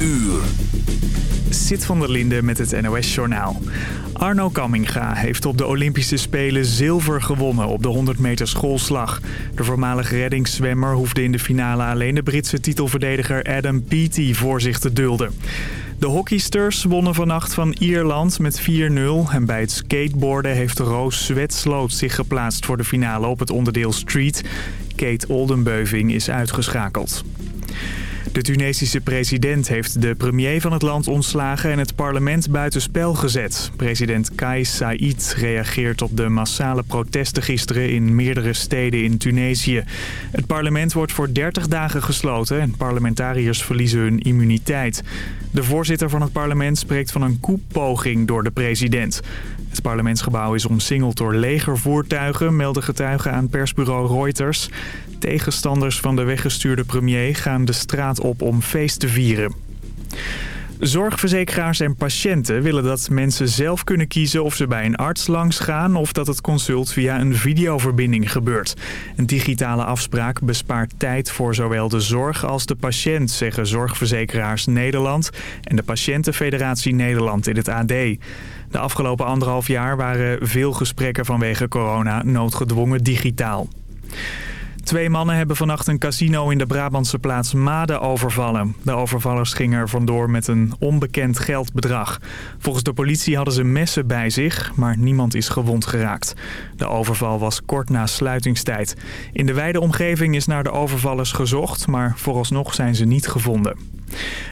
uur. Sit van der Linde met het NOS-journaal. Arno Kamminga heeft op de Olympische Spelen zilver gewonnen op de 100 meter schoolslag. De voormalige reddingszwemmer hoefde in de finale alleen de Britse titelverdediger Adam Peaty voor zich te dulden. De hockeysters wonnen vannacht van Ierland met 4-0. En bij het skateboarden heeft Roos Zwetsloot zich geplaatst voor de finale op het onderdeel Street. Kate Oldenbeuving is uitgeschakeld. De Tunesische president heeft de premier van het land ontslagen en het parlement buitenspel gezet. President Kais Saied reageert op de massale protesten gisteren in meerdere steden in Tunesië. Het parlement wordt voor 30 dagen gesloten en parlementariërs verliezen hun immuniteit. De voorzitter van het parlement spreekt van een koepoging door de president. Het parlementsgebouw is omsingeld door legervoertuigen, melden getuigen aan persbureau Reuters. Tegenstanders van de weggestuurde premier gaan de straat op om feest te vieren. Zorgverzekeraars en patiënten willen dat mensen zelf kunnen kiezen of ze bij een arts langs gaan of dat het consult via een videoverbinding gebeurt. Een digitale afspraak bespaart tijd voor zowel de zorg als de patiënt, zeggen Zorgverzekeraars Nederland en de Patiëntenfederatie Nederland in het AD. De afgelopen anderhalf jaar waren veel gesprekken vanwege corona noodgedwongen digitaal. Twee mannen hebben vannacht een casino in de Brabantse plaats Made overvallen. De overvallers gingen er vandoor met een onbekend geldbedrag. Volgens de politie hadden ze messen bij zich, maar niemand is gewond geraakt. De overval was kort na sluitingstijd. In de wijde omgeving is naar de overvallers gezocht, maar vooralsnog zijn ze niet gevonden.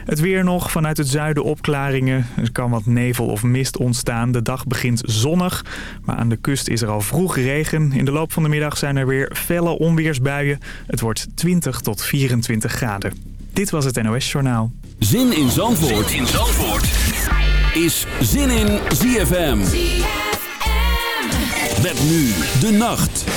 Het weer nog, vanuit het zuiden opklaringen. Er kan wat nevel of mist ontstaan. De dag begint zonnig, maar aan de kust is er al vroeg regen. In de loop van de middag zijn er weer felle onweersbuien. Het wordt 20 tot 24 graden. Dit was het NOS Journaal. Zin in Zandvoort, zin in Zandvoort. is Zin in ZFM. ZFM. Met nu de nacht.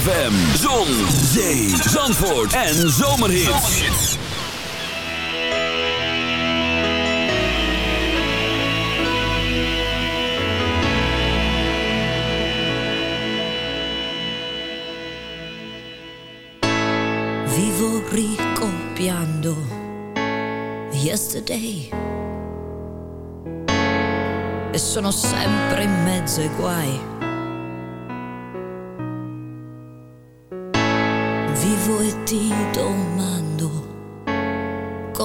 ZFM, Zon, Zee, Zandvoort en Zomerhits. Vivo ricopiando yesterday. E sono sempre in mezzo ai guai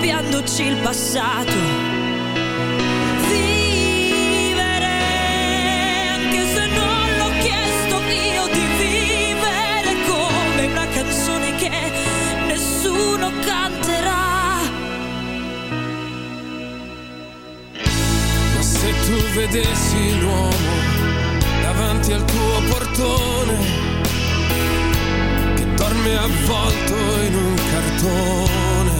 copiandoci il passato. Vivere, anche se non l'ho chiesto io di vivere come una canzone che nessuno canterà. Ma se tu vedessi l'uomo davanti al tuo portone che dorme avvolto in un cartone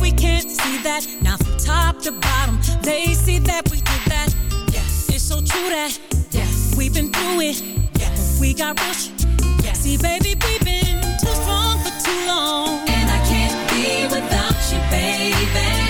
we can't see that. Now from top to bottom, they see that we did that. Yes, it's so true that. Yes, we've been through it. Yes, we got rich. Yes, see, baby, we've been too strong for too long, and I can't be without you, baby.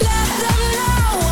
Let them know,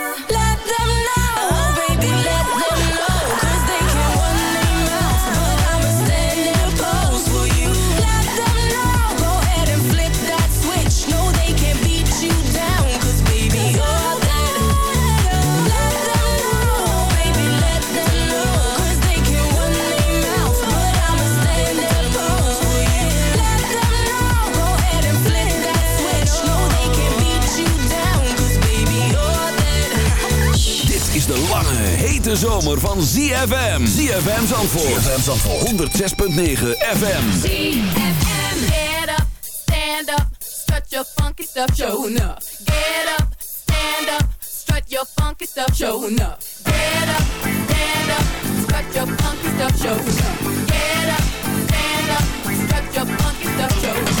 Is de lange, hete zomer van ZFM. ZFM Zandvoort. ZFM Zandvoort. 106.9 FM. ZFM. Get up, stand up, strut your funky stuff, show enough. Get up, stand up, strut your funky stuff, show enough. Get up, stand up, strut your funky stuff, show enough. Get up, stand up, strut your funky stuff, show enough.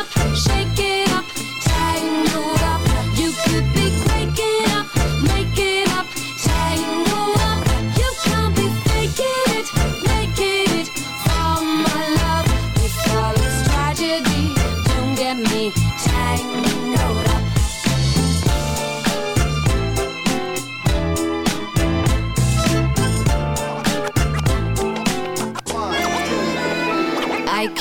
Shake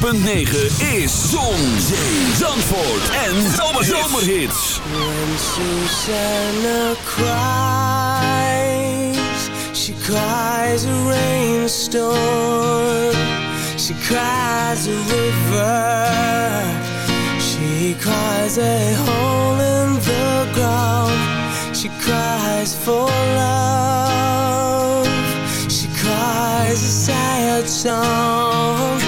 106.9 is Zon, Zandvoort en Zomerhits. When Susanna cries, she cries a rainstorm. She cries a river. She cries a hole in the ground. She cries for love. She cries a sad song.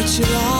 you'll always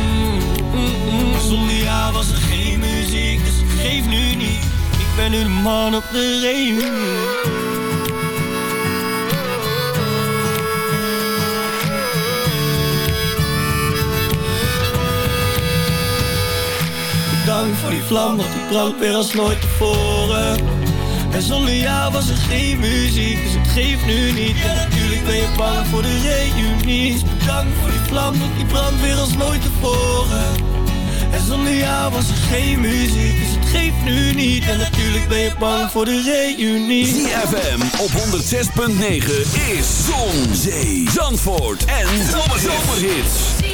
Zonder jou was er geen muziek, dus het geeft nu niet. Ik ben nu de man op de reunie. Bedankt voor die vlam, want die brandt weer als nooit tevoren. En zonder jou was er geen muziek, dus het geeft nu niet. En natuurlijk ben je bang voor de reunie. Dus bedankt voor die vlam, want die brandt weer als nooit tevoren. En zonder jou was er geen muziek, dus het geeft nu niet. En natuurlijk ben je bang voor de reunie. ZFM op 106.9 is Zon, Zee, Zandvoort en Zomerhits.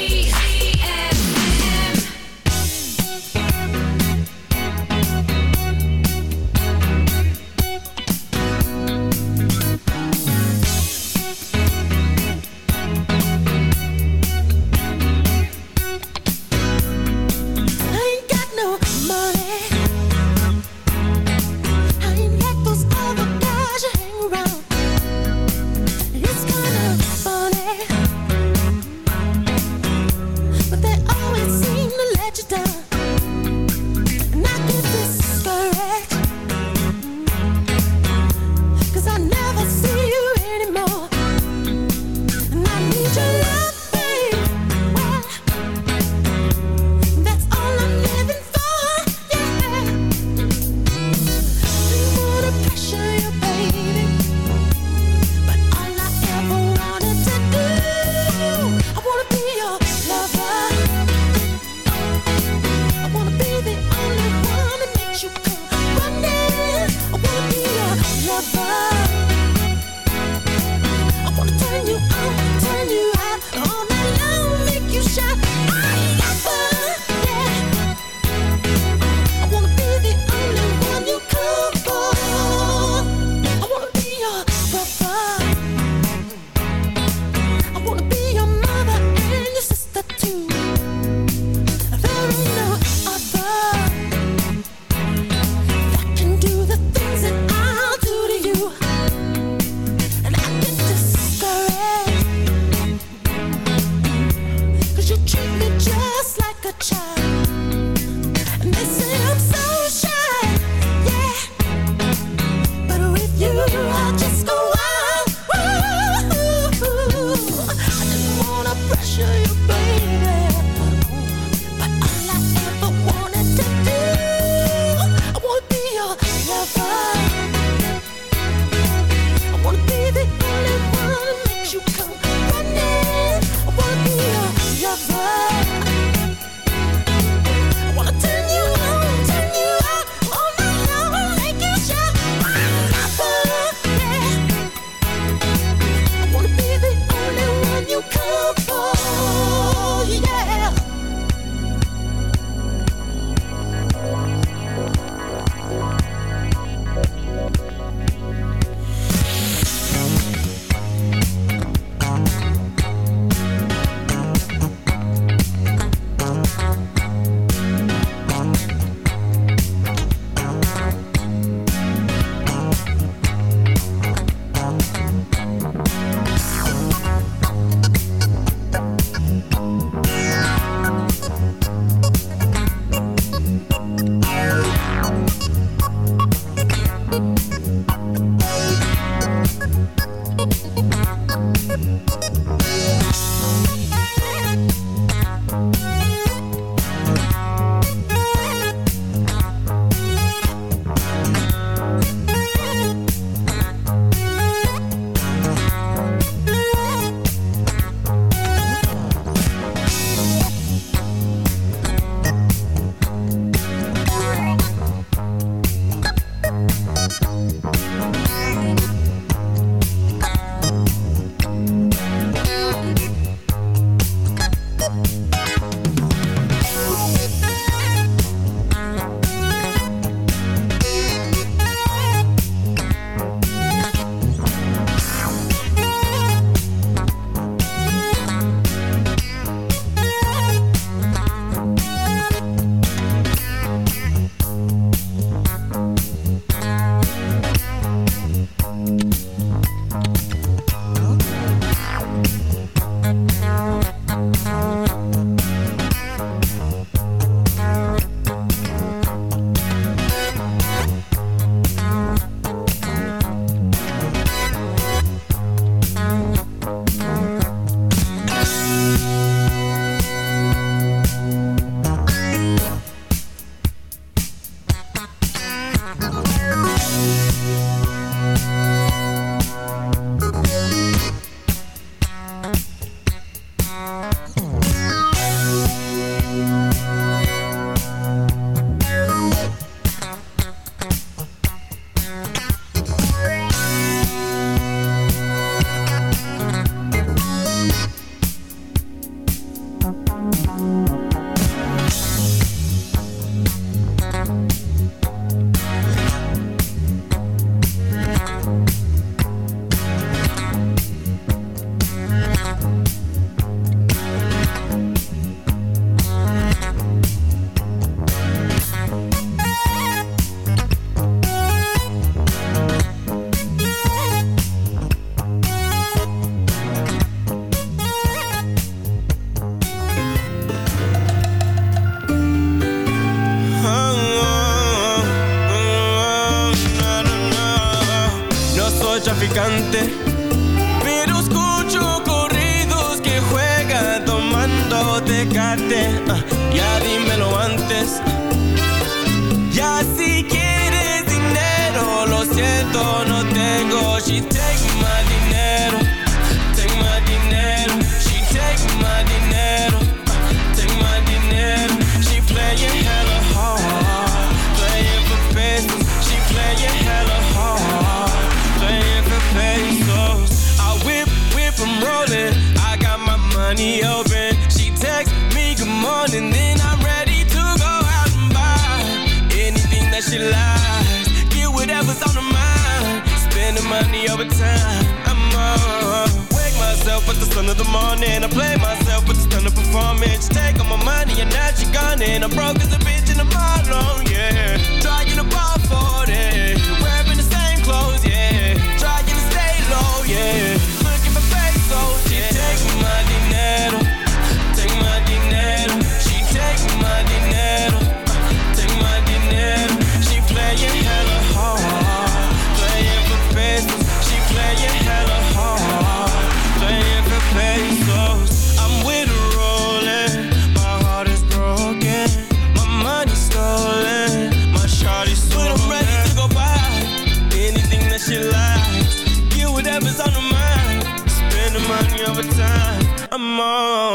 on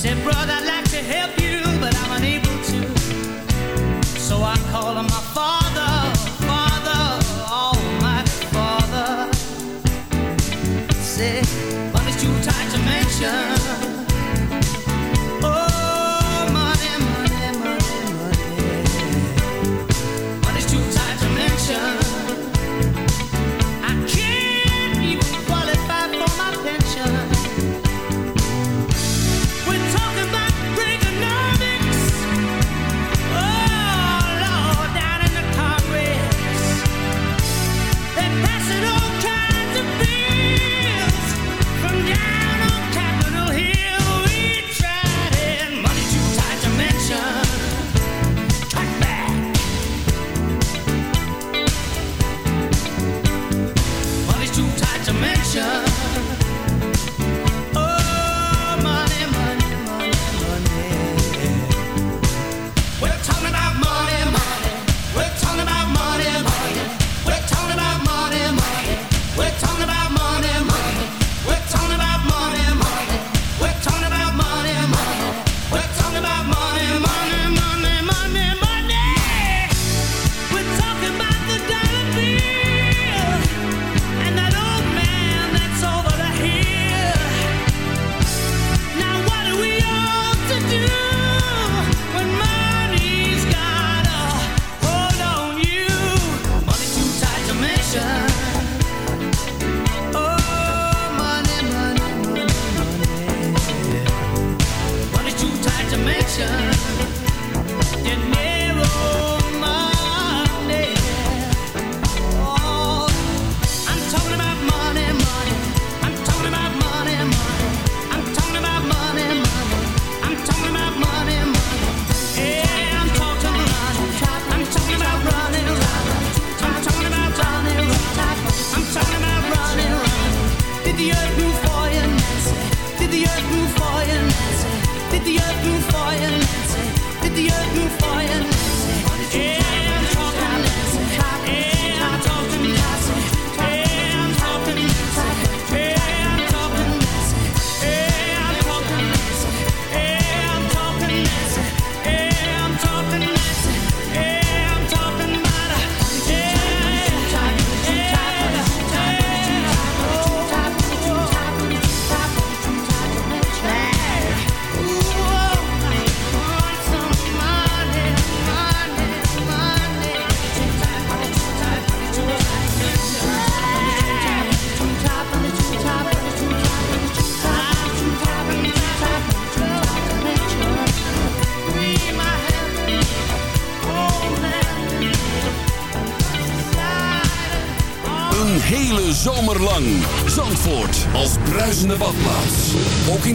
said, brother, I'd like to help you, but I'm unable to. So I called on my father, father, almighty father. Said, money's too tight to mention.